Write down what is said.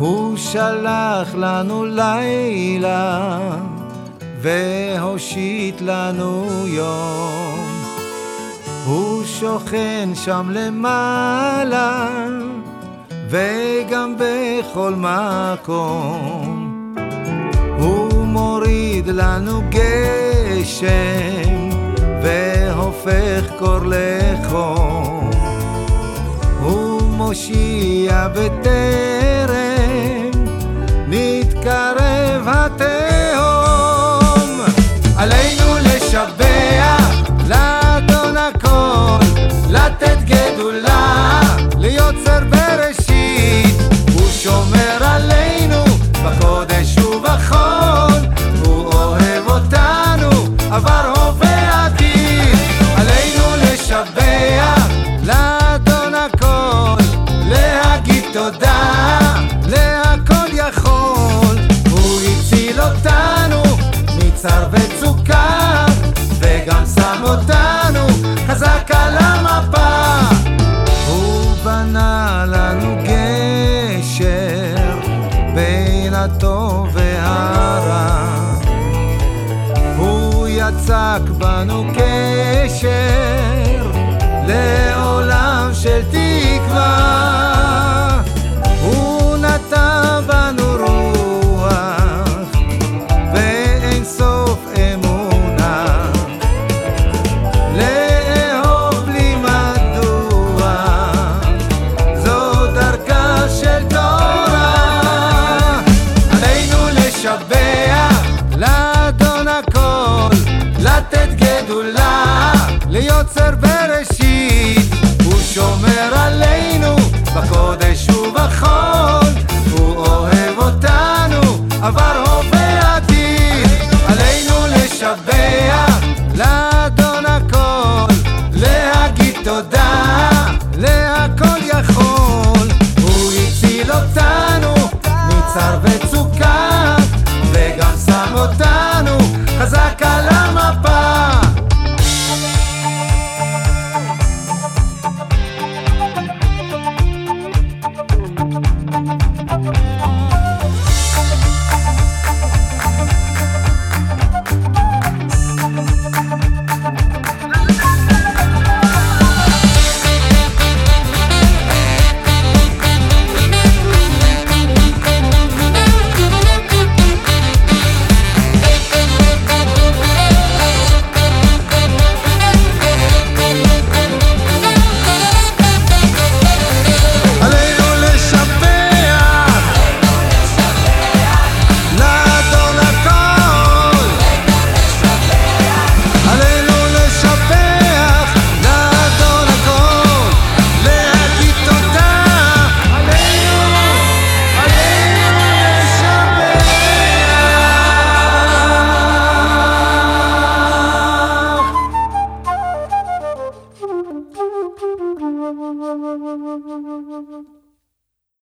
הוא שלח לנו לילה והושיט לנו יום. הוא שוכן שם למעלה וגם בכל מקום. הוא מוריד לנו גשם והופך קור לחום. הוא מושיע בטרם care לנו גשר בין הטוב והרע. הוא יצק בנו קשר לעולם של תקווה. עוצר בראשית הוא שומר עלינו בקודש ובחול. הוא אוהב אותנו עבר הווה עתיד. עלינו לשבח לאדון הכל להגיד תודה להכל יכול. הוא הציל אותנו מצר וצר